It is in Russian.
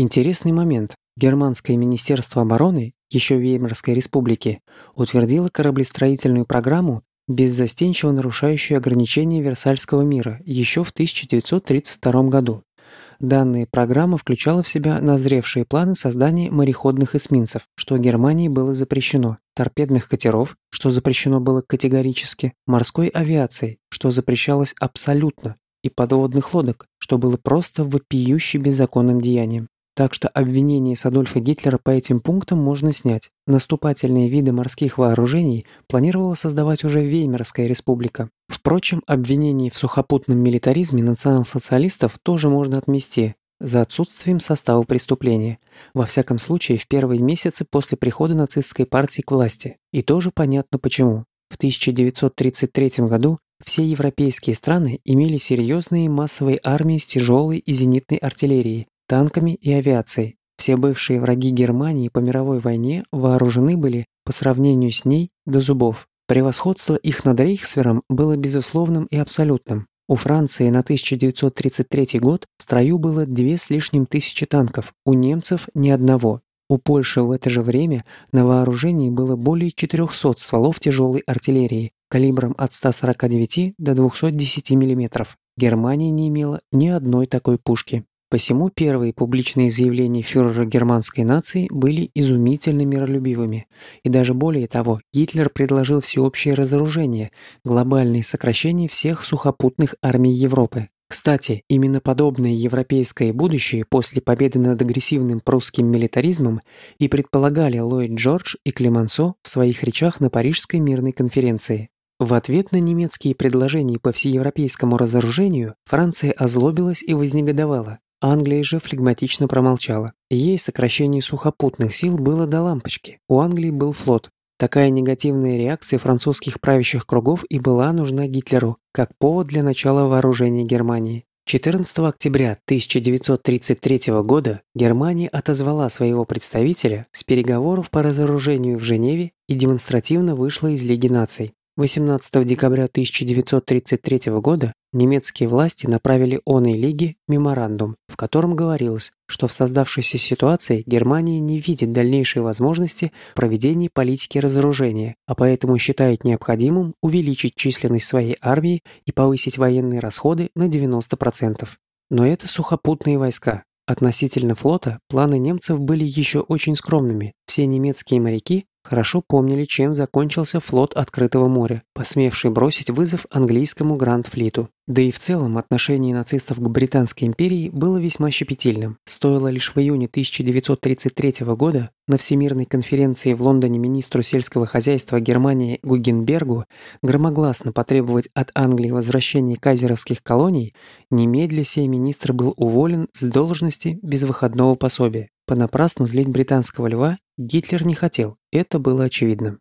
Интересный момент. Германское министерство обороны, еще Веймарской республике, утвердило кораблестроительную программу, беззастенчиво нарушающую ограничения Версальского мира еще в 1932 году. Данная программа включала в себя назревшие планы создания мореходных эсминцев, что Германии было запрещено, торпедных катеров, что запрещено было категорически, морской авиации, что запрещалось абсолютно, и подводных лодок, что было просто вопиюще беззаконным деянием. Так что обвинение с Адольфа Гитлера по этим пунктам можно снять. Наступательные виды морских вооружений планировала создавать уже Веймарская республика. Впрочем, обвинение в сухопутном милитаризме национал-социалистов тоже можно отмести за отсутствием состава преступления, во всяком случае в первые месяцы после прихода нацистской партии к власти. И тоже понятно почему. В 1933 году все европейские страны имели серьезные массовые армии с тяжелой и зенитной артиллерией, танками и авиацией. Все бывшие враги Германии по мировой войне вооружены были по сравнению с ней до зубов. Превосходство их над Рейхсвером было безусловным и абсолютным. У Франции на 1933 год в строю было две с лишним тысячи танков, у немцев ни одного. У Польши в это же время на вооружении было более 400 стволов тяжелой артиллерии калибром от 149 до 210 мм. Германия не имела ни одной такой пушки. Посему первые публичные заявления фюрера германской нации были изумительно миролюбивыми. И даже более того, Гитлер предложил всеобщее разоружение, глобальное сокращение всех сухопутных армий Европы. Кстати, именно подобное европейское будущее после победы над агрессивным прусским милитаризмом и предполагали Ллойд Джордж и Клемансо в своих речах на Парижской мирной конференции. В ответ на немецкие предложения по всеевропейскому разоружению Франция озлобилась и вознегодовала. Англия же флегматично промолчала. Ей сокращение сухопутных сил было до лампочки. У Англии был флот. Такая негативная реакция французских правящих кругов и была нужна Гитлеру, как повод для начала вооружения Германии. 14 октября 1933 года Германия отозвала своего представителя с переговоров по разоружению в Женеве и демонстративно вышла из Лиги наций. 18 декабря 1933 года немецкие власти направили оной лиге меморандум, в котором говорилось, что в создавшейся ситуации Германия не видит дальнейшей возможности проведения политики разоружения, а поэтому считает необходимым увеличить численность своей армии и повысить военные расходы на 90%. Но это сухопутные войска. Относительно флота планы немцев были еще очень скромными. Все немецкие моряки хорошо помнили, чем закончился флот открытого моря, посмевший бросить вызов английскому Гранд-флиту. Да и в целом отношение нацистов к Британской империи было весьма щепетильным. Стоило лишь в июне 1933 года на Всемирной конференции в Лондоне министру сельского хозяйства Германии Гугенбергу громогласно потребовать от Англии возвращения кайзеровских колоний, немедля сей министр был уволен с должности без выходного пособия. Понапрасну злить британского льва Гитлер не хотел, это было очевидно.